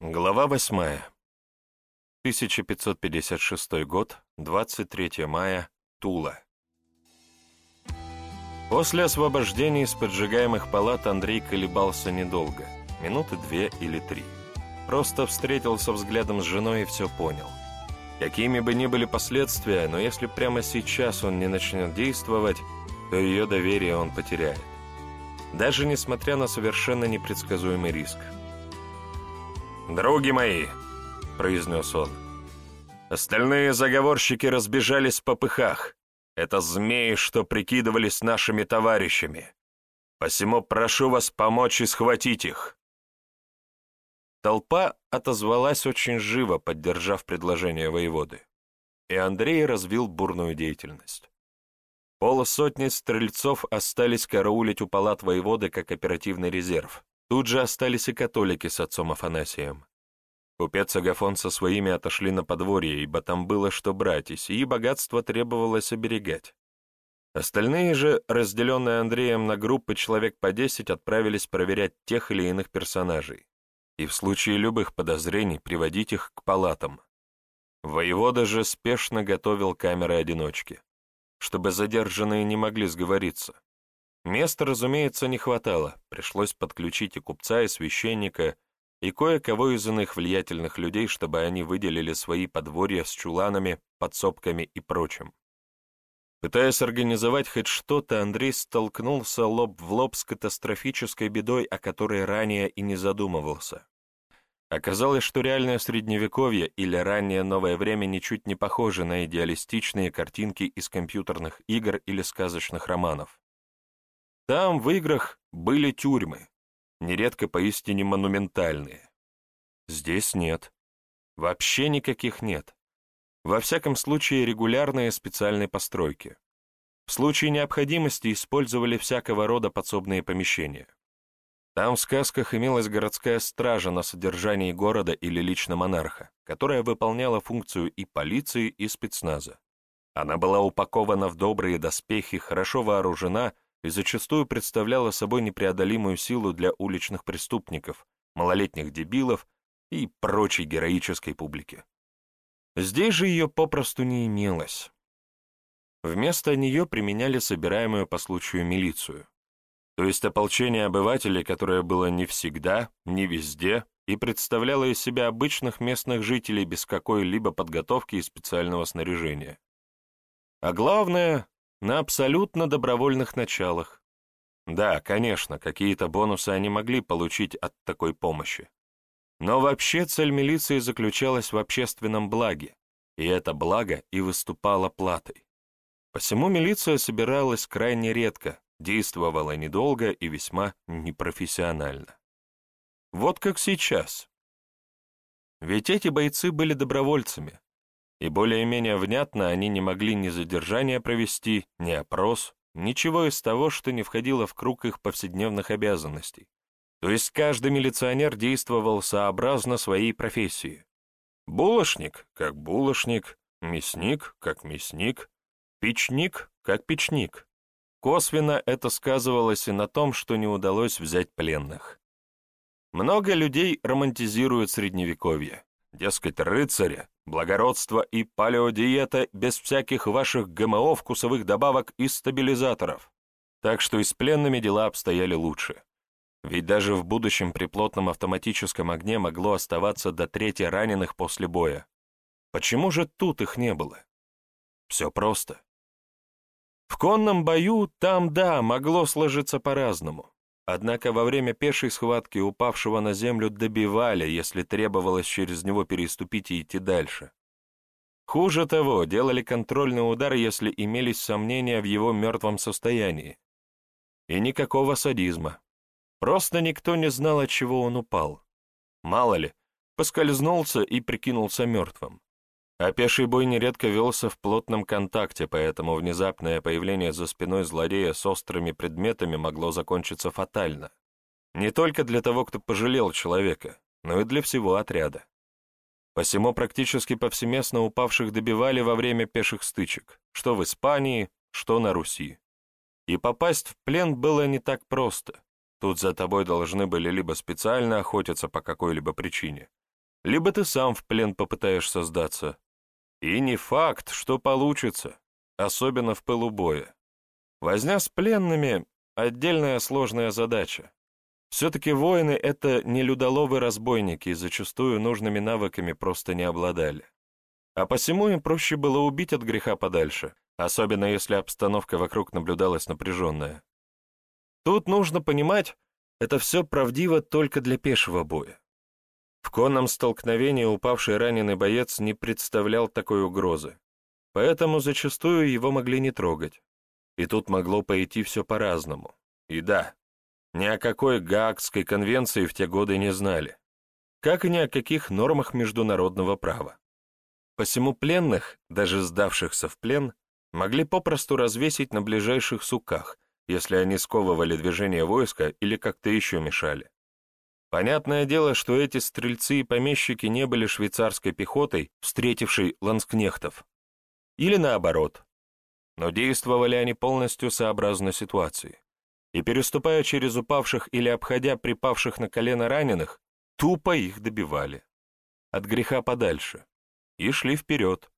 Глава восьмая. 1556 год, 23 мая, Тула. После освобождения из поджигаемых палат Андрей колебался недолго, минуты две или три. Просто встретился взглядом с женой и все понял. Какими бы ни были последствия, но если прямо сейчас он не начнет действовать, то ее доверие он потеряет. Даже несмотря на совершенно непредсказуемый риск. «Други мои», — произнес он, — «остальные заговорщики разбежались в попыхах. Это змеи, что прикидывались нашими товарищами. Посему прошу вас помочь и схватить их». Толпа отозвалась очень живо, поддержав предложение воеводы, и Андрей развил бурную деятельность. Полусотни стрельцов остались караулить у палат воеводы как оперативный резерв, Тут же остались и католики с отцом Афанасием. Купец Агафон со своими отошли на подворье, ибо там было что брать, и сии богатство требовалось оберегать. Остальные же, разделенные Андреем на группы человек по десять, отправились проверять тех или иных персонажей и в случае любых подозрений приводить их к палатам. Воевода же спешно готовил камеры-одиночки, чтобы задержанные не могли сговориться. Места, разумеется, не хватало, пришлось подключить и купца, и священника, и кое-кого из иных влиятельных людей, чтобы они выделили свои подворья с чуланами, подсобками и прочим. Пытаясь организовать хоть что-то, Андрей столкнулся лоб в лоб с катастрофической бедой, о которой ранее и не задумывался. Оказалось, что реальное средневековье или раннее новое время ничуть не похожи на идеалистичные картинки из компьютерных игр или сказочных романов. Там, в играх, были тюрьмы, нередко поистине монументальные. Здесь нет. Вообще никаких нет. Во всяком случае, регулярные специальные постройки. В случае необходимости использовали всякого рода подсобные помещения. Там в сказках имелась городская стража на содержании города или лично монарха, которая выполняла функцию и полиции, и спецназа. Она была упакована в добрые доспехи, хорошо вооружена и зачастую представляла собой непреодолимую силу для уличных преступников, малолетних дебилов и прочей героической публики. Здесь же ее попросту не имелось. Вместо нее применяли собираемую по случаю милицию, то есть ополчение обывателей, которое было не всегда, не везде и представляло из себя обычных местных жителей без какой-либо подготовки и специального снаряжения. А главное, на абсолютно добровольных началах. Да, конечно, какие-то бонусы они могли получить от такой помощи. Но вообще цель милиции заключалась в общественном благе, и это благо и выступало платой. Посему милиция собиралась крайне редко, действовала недолго и весьма непрофессионально. Вот как сейчас. Ведь эти бойцы были добровольцами, и более-менее внятно они не могли ни задержания провести, ни опрос, ничего из того, что не входило в круг их повседневных обязанностей. То есть каждый милиционер действовал сообразно своей профессии. Булочник, как булочник, мясник, как мясник, печник, как печник. Косвенно это сказывалось и на том, что не удалось взять пленных. Много людей романтизируют Средневековье. Дескать, рыцаря, благородство и палеодиета без всяких ваших ГМО, вкусовых добавок и стабилизаторов. Так что и с пленными дела обстояли лучше. Ведь даже в будущем при плотном автоматическом огне могло оставаться до трети раненых после боя. Почему же тут их не было? Все просто. В конном бою там, да, могло сложиться по-разному. Однако во время пешей схватки упавшего на землю добивали, если требовалось через него переступить и идти дальше. Хуже того, делали контрольный удар, если имелись сомнения в его мертвом состоянии. И никакого садизма. Просто никто не знал, от чего он упал. Мало ли, поскользнулся и прикинулся мертвым. А пеший бой нередко велся в плотном контакте, поэтому внезапное появление за спиной злодея с острыми предметами могло закончиться фатально. Не только для того, кто пожалел человека, но и для всего отряда. Посему практически повсеместно упавших добивали во время пеших стычек, что в Испании, что на Руси. И попасть в плен было не так просто. Тут за тобой должны были либо специально охотиться по какой-либо причине, либо ты сам в плен попытаешься сдаться. И не факт, что получится, особенно в пылу боя. Возня с пленными — отдельная сложная задача. Все-таки воины — это не людоловы-разбойники и зачастую нужными навыками просто не обладали. А посему им проще было убить от греха подальше, особенно если обстановка вокруг наблюдалась напряженная. Тут нужно понимать, это все правдиво только для пешего боя. В конном столкновении упавший раненый боец не представлял такой угрозы, поэтому зачастую его могли не трогать. И тут могло пойти все по-разному. И да, ни о какой Гаагской конвенции в те годы не знали, как и ни о каких нормах международного права. Посему пленных, даже сдавшихся в плен, могли попросту развесить на ближайших суках, если они сковывали движение войска или как-то еще мешали. Понятное дело, что эти стрельцы и помещики не были швейцарской пехотой, встретившей ланскнехтов. Или наоборот. Но действовали они полностью сообразно ситуации и, переступая через упавших или обходя припавших на колено раненых, тупо их добивали. От греха подальше. И шли вперед.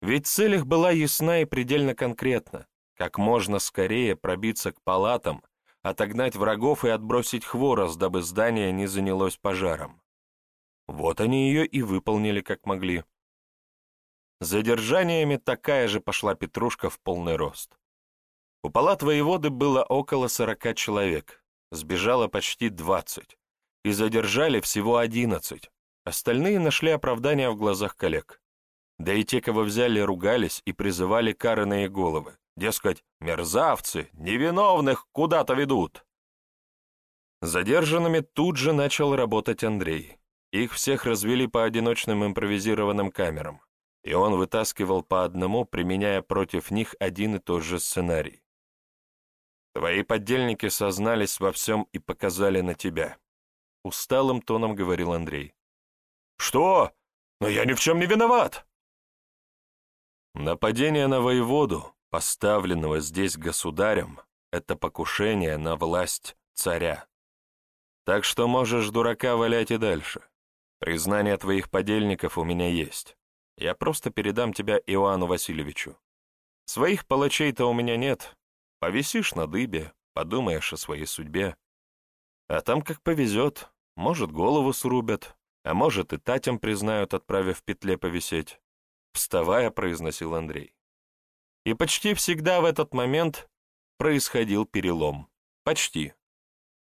Ведь цель их была ясна и предельно конкретна. Как можно скорее пробиться к палатам, отогнать врагов и отбросить хворост, дабы здание не занялось пожаром. Вот они ее и выполнили как могли. Задержаниями такая же пошла петрушка в полный рост. У палат воеводы было около сорока человек, сбежало почти двадцать, и задержали всего одиннадцать. Остальные нашли оправдание в глазах коллег. Да и те, кого взяли, ругались и призывали караные головы. Дескать, мерзавцы, невиновных куда-то ведут. Задержанными тут же начал работать Андрей. Их всех развели по одиночным импровизированным камерам, и он вытаскивал по одному, применяя против них один и тот же сценарий. Твои подельники сознались во всем и показали на тебя. Усталым тоном говорил Андрей. Что? Но я ни в чем не виноват. Нападение на воеводу, поставленного здесь государем, это покушение на власть царя. Так что можешь дурака валять и дальше. Признание твоих подельников у меня есть. Я просто передам тебя Иоанну Васильевичу. Своих палачей-то у меня нет, Повисишь на дыбе, подумаешь о своей судьбе. А там как повезет, может, голову срубят, а может, и татям признают, отправив в петле повисеть. Вставая, произносил Андрей. И почти всегда в этот момент происходил перелом. Почти.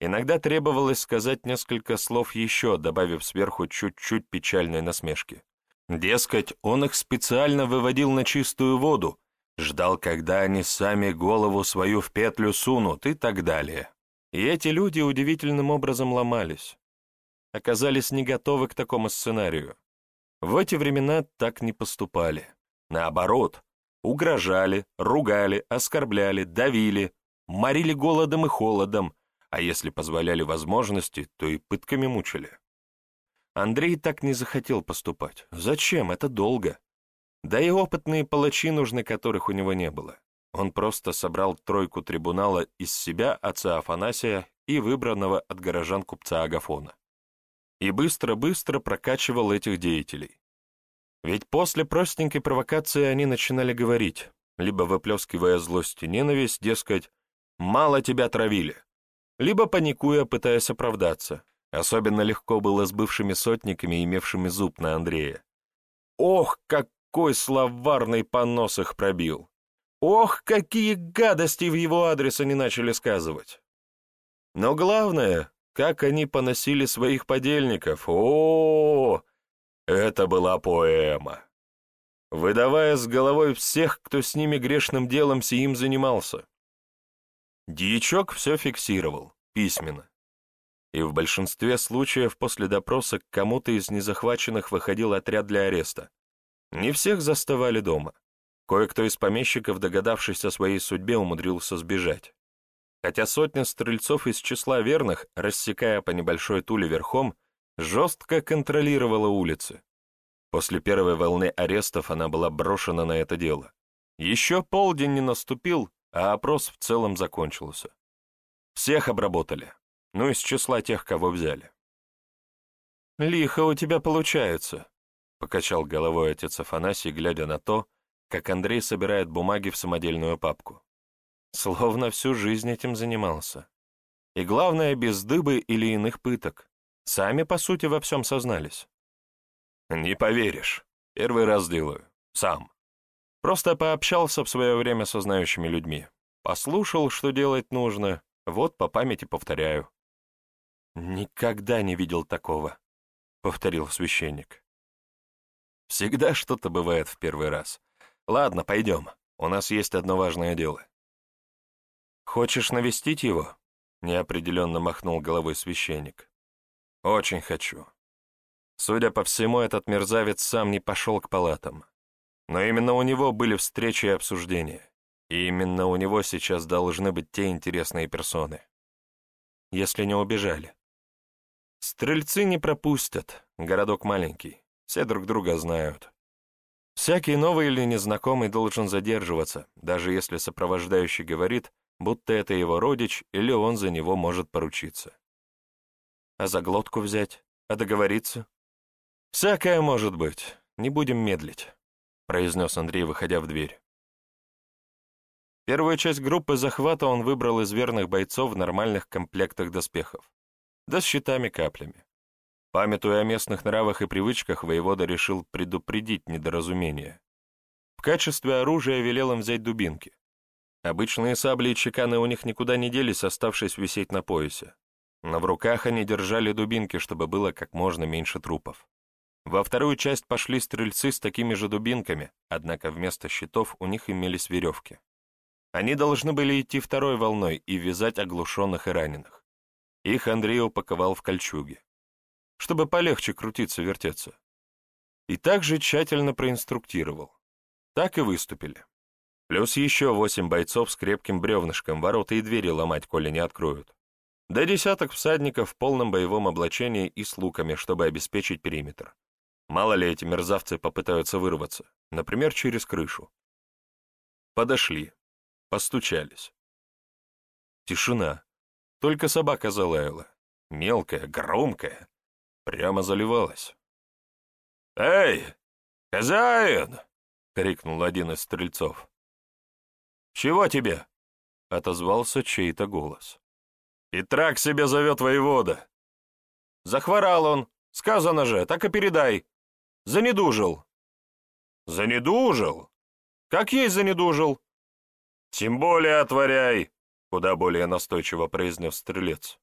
Иногда требовалось сказать несколько слов еще, добавив сверху чуть-чуть печальной насмешки. Дескать, он их специально выводил на чистую воду, ждал, когда они сами голову свою в петлю сунут и так далее. И эти люди удивительным образом ломались. Оказались не готовы к такому сценарию. В эти времена так не поступали. Наоборот, угрожали, ругали, оскорбляли, давили, морили голодом и холодом, а если позволяли возможности, то и пытками мучили. Андрей так не захотел поступать. Зачем? Это долго. Да и опытные палачи нужны, которых у него не было. Он просто собрал тройку трибунала из себя, отца Афанасия и выбранного от горожан купца Агафона. И быстро-быстро прокачивал этих деятелей. Ведь после простенькой провокации они начинали говорить, либо выплескивая злость и ненависть, дескать, «мало тебя травили», либо паникуя, пытаясь оправдаться. Особенно легко было с бывшими сотниками, имевшими зуб на Андрея. Ох, как какой словарный понос их пробил! Ох, какие гадости в его адрес они начали сказывать! Но главное, как они поносили своих подельников. О, -о, -о, это была поэма. Выдавая с головой всех, кто с ними грешным делом сим занимался. Дьячок все фиксировал, письменно. И в большинстве случаев после допроса к кому-то из незахваченных выходил отряд для ареста. Не всех заставали дома. Кое-кто из помещиков, догадавшись о своей судьбе, умудрился сбежать. Хотя сотня стрельцов из числа верных, рассекая по небольшой туле верхом, жестко контролировала улицы. После первой волны арестов она была брошена на это дело. Еще полдень не наступил, а опрос в целом закончился. Всех обработали, ну из числа тех, кого взяли. «Лихо у тебя получается», — покачал головой отец Афанасий, глядя на то, как Андрей собирает бумаги в самодельную папку. Словно всю жизнь этим занимался. И главное, без дыбы или иных пыток. Сами, по сути, во всем сознались. «Не поверишь. Первый раз делаю. Сам. Просто пообщался в свое время со знающими людьми. Послушал, что делать нужно, вот по памяти повторяю». «Никогда не видел такого», — повторил священник. «Всегда что-то бывает в первый раз. Ладно, пойдем. У нас есть одно важное дело». «Хочешь навестить его?» — неопределенно махнул головой священник. «Очень хочу. Судя по всему, этот мерзавец сам не пошел к палатам. Но именно у него были встречи и обсуждения. И именно у него сейчас должны быть те интересные персоны. Если не убежали. Стрельцы не пропустят, городок маленький, все друг друга знают. Всякий новый или незнакомый должен задерживаться, даже если сопровождающий говорит, будто это его родич или он за него может поручиться. А за глотку взять? А договориться? Всякое может быть, не будем медлить, произнес Андрей, выходя в дверь. Первую часть группы захвата он выбрал из верных бойцов в нормальных комплектах доспехов да с щитами-каплями. Памятуя о местных нравах и привычках, воевода решил предупредить недоразумение. В качестве оружия велел им взять дубинки. Обычные сабли и чеканы у них никуда не делись, оставшись висеть на поясе. Но в руках они держали дубинки, чтобы было как можно меньше трупов. Во вторую часть пошли стрельцы с такими же дубинками, однако вместо щитов у них имелись веревки. Они должны были идти второй волной и вязать оглушенных и раненых. Их Андрей упаковал в кольчуги, чтобы полегче крутиться-вертеться. И также тщательно проинструктировал. Так и выступили. Плюс еще восемь бойцов с крепким бревнышком ворота и двери ломать, коли не откроют. До десяток всадников в полном боевом облачении и с луками, чтобы обеспечить периметр. Мало ли эти мерзавцы попытаются вырваться, например, через крышу. Подошли, постучались. Тишина. Только собака залаяла. Мелкая, громкая. Прямо заливалась. «Эй, хозяин!» — крикнул один из стрельцов. «Чего тебе?» — отозвался чей-то голос. «Петрак себя зовет воевода». «Захворал он, сказано же, так и передай. Занедужил». «Занедужил? Как есть занедужил?» «Тем более отворяй, куда более настойчиво произнес стрелец.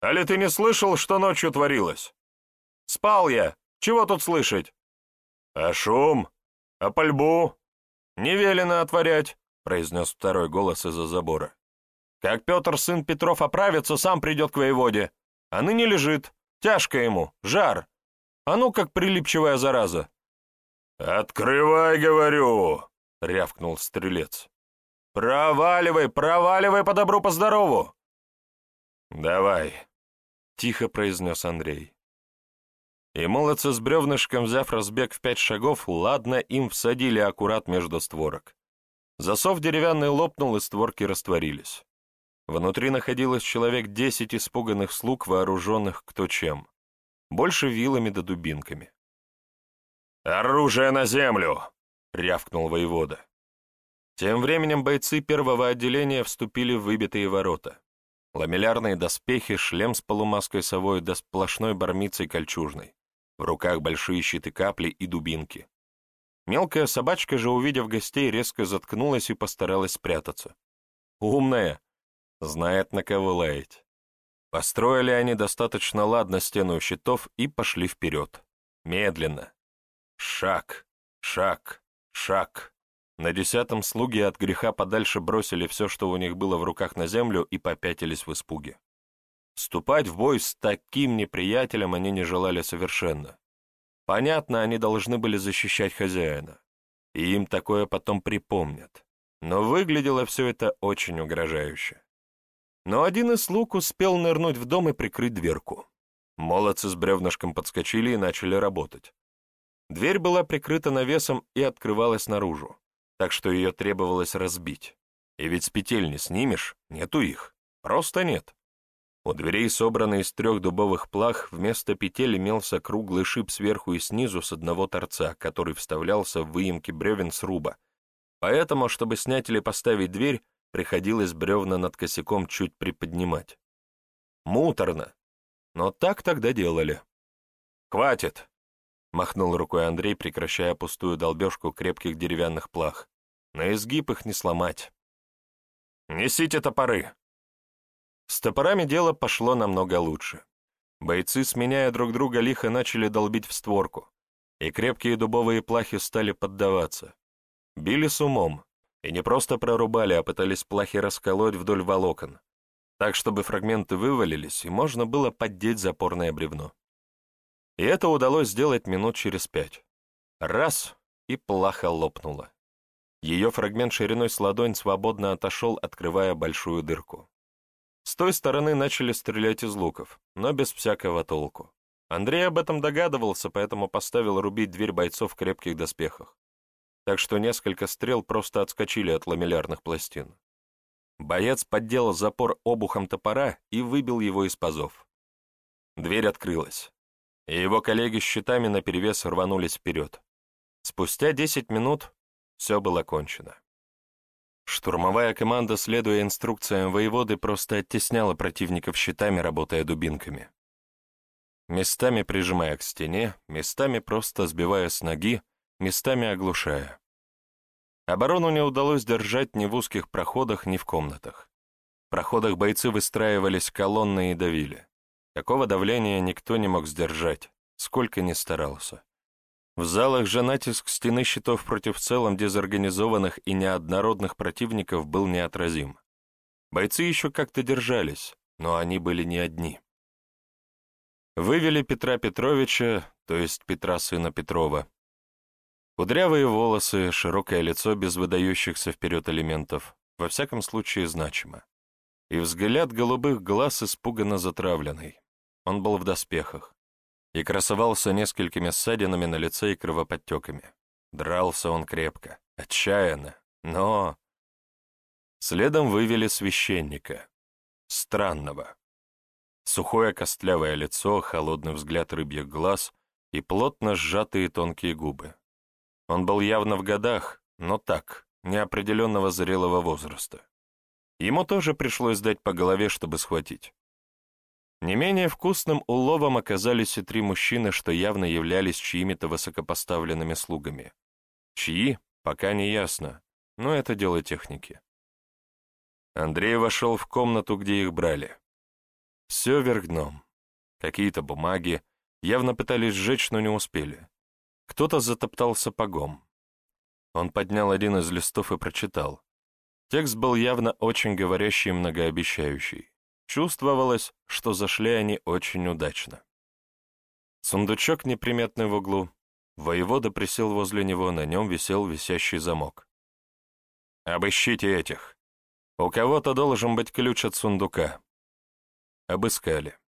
«Али ты не слышал, что ночью творилось?» «Спал я. Чего тут слышать?» «А шум? А пальбу?» «Не велено отворять», — произнес второй голос из-за забора. «Как Петр, сын Петров, оправится, сам придет к воеводе. А ныне лежит. Тяжко ему, жар. А ну, как прилипчивая зараза». «Открывай, говорю!» — рявкнул стрелец. «Проваливай, проваливай по добру, по здорову!» «Давай», — тихо произнес Андрей. И молодцы с бревнышком, взяв разбег в пять шагов, ладно им всадили аккурат между створок. Засов деревянный лопнул, и створки растворились. Внутри находилось человек десять испуганных слуг, вооруженных кто чем. Больше вилами да дубинками. «Оружие на землю!» — рявкнул воевода. Тем временем бойцы первого отделения вступили в выбитые ворота. Ламеллярные доспехи, шлем с полумаской совой да сплошной бармицей кольчужной. В руках большие щиты капли и дубинки. Мелкая собачка же, увидев гостей, резко заткнулась и постаралась спрятаться. Умная, знает, на кого лаять. Построили они достаточно ладно стену щитов и пошли вперед. Медленно. Шаг, шаг, шаг. На десятом слуги от греха подальше бросили все, что у них было в руках на землю, и попятились в испуге. Вступать в бой с таким неприятелем они не желали совершенно. Понятно, они должны были защищать хозяина. И им такое потом припомнят. Но выглядело все это очень угрожающе. Но один из слуг успел нырнуть в дом и прикрыть дверку. Молодцы с бревнышком подскочили и начали работать. Дверь была прикрыта навесом и открывалась наружу так что ее требовалось разбить. И ведь с петель не снимешь, нету их, просто нет. У дверей, собранный из трех дубовых плах, вместо петель имелся круглый шип сверху и снизу с одного торца, который вставлялся в выемки бревен сруба. Поэтому, чтобы снять или поставить дверь, приходилось бревна над косяком чуть приподнимать. Муторно, но так тогда делали. «Хватит!» — махнул рукой Андрей, прекращая пустую долбежку крепких деревянных плах. «На изгиб их не сломать». «Несите топоры!» С топорами дело пошло намного лучше. Бойцы, сменяя друг друга, лихо начали долбить в створку, и крепкие дубовые плахи стали поддаваться. Били с умом, и не просто прорубали, а пытались плахи расколоть вдоль волокон, так, чтобы фрагменты вывалились, и можно было поддеть запорное бревно. И это удалось сделать минут через пять. Раз — и плаха лопнула. Ее фрагмент шириной с ладонь свободно отошел, открывая большую дырку. С той стороны начали стрелять из луков, но без всякого толку. Андрей об этом догадывался, поэтому поставил рубить дверь бойцов в крепких доспехах. Так что несколько стрел просто отскочили от ламеллярных пластин. Боец подделал запор обухом топора и выбил его из пазов. Дверь открылась, и его коллеги с щитами наперевес рванулись вперед. Спустя десять минут все было кончено. Штурмовая команда, следуя инструкциям воеводы, просто оттесняла противников щитами, работая дубинками. Местами прижимая к стене, местами просто сбивая с ноги, местами оглушая. Оборону не удалось держать ни в узких проходах, ни в комнатах. В проходах бойцы выстраивались колонны и давили. Такого давления никто не мог сдержать, сколько ни старался. В залах же натиск стены щитов против целом дезорганизованных и неоднородных противников был неотразим. Бойцы еще как-то держались, но они были не одни. Вывели Петра Петровича, то есть Петра сына Петрова. Кудрявые волосы, широкое лицо без выдающихся вперед элементов, во всяком случае значимо. И взгляд голубых глаз испуганно затравленный. Он был в доспехах и красовался несколькими ссадинами на лице и кровоподтеками. Дрался он крепко, отчаянно, но... Следом вывели священника. Странного. Сухое костлявое лицо, холодный взгляд рыбьих глаз и плотно сжатые тонкие губы. Он был явно в годах, но так, неопределенного зрелого возраста. Ему тоже пришлось дать по голове, чтобы схватить. Не менее вкусным уловом оказались и три мужчины, что явно являлись чьими-то высокопоставленными слугами. Чьи, пока не ясно, но это дело техники. Андрей вошел в комнату, где их брали. Все вверх дном. Какие-то бумаги, явно пытались сжечь, но не успели. Кто-то затоптал сапогом. Он поднял один из листов и прочитал. Текст был явно очень говорящий и многообещающий. Чувствовалось, что зашли они очень удачно. Сундучок неприметный в углу. Воевода присел возле него, на нем висел висящий замок. «Обыщите этих. У кого-то должен быть ключ от сундука». Обыскали.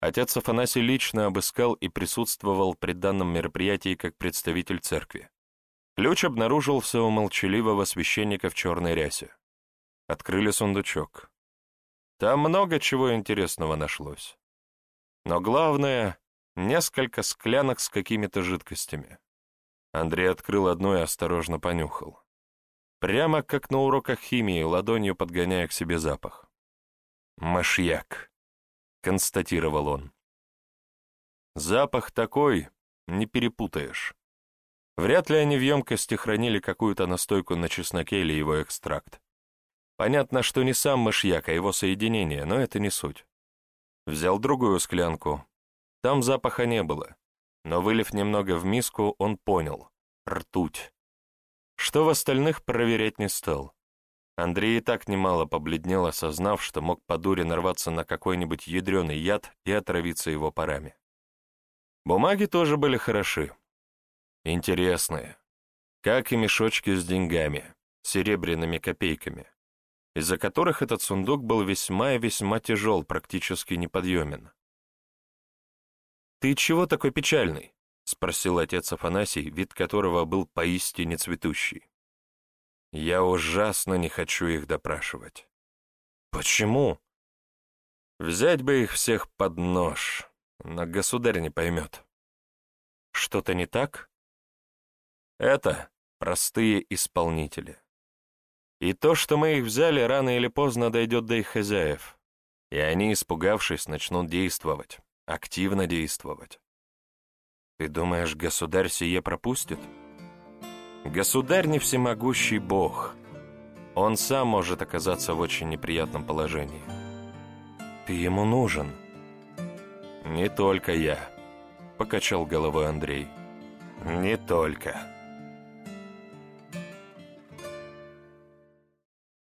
Отец Афанасий лично обыскал и присутствовал при данном мероприятии как представитель церкви. Ключ обнаружился у молчаливого священника в черной рясе. Открыли сундучок. Там много чего интересного нашлось. Но главное — несколько склянок с какими-то жидкостями. Андрей открыл одну и осторожно понюхал. Прямо как на уроках химии, ладонью подгоняя к себе запах. «Мышьяк», — констатировал он. «Запах такой, не перепутаешь. Вряд ли они в емкости хранили какую-то настойку на чесноке или его экстракт. Понятно, что не сам мышьяк, а его соединение, но это не суть. Взял другую склянку. Там запаха не было, но, вылив немного в миску, он понял — ртуть. Что в остальных проверять не стал. Андрей и так немало побледнел, осознав, что мог по дуре нарваться на какой-нибудь ядреный яд и отравиться его парами. Бумаги тоже были хороши. Интересные. Как и мешочки с деньгами, серебряными копейками из-за которых этот сундук был весьма и весьма тяжел, практически неподъемен. «Ты чего такой печальный?» — спросил отец Афанасий, вид которого был поистине цветущий. «Я ужасно не хочу их допрашивать». «Почему?» Взять бы их всех под нож, но государь не поймет. Что-то не так? Это простые исполнители. И то, что мы их взяли, рано или поздно дойдет до их хозяев. И они, испугавшись, начнут действовать, активно действовать. Ты думаешь, государь сие пропустит? Государь не всемогущий бог. Он сам может оказаться в очень неприятном положении. Ты ему нужен. Не только я, покачал головой Андрей. Не только.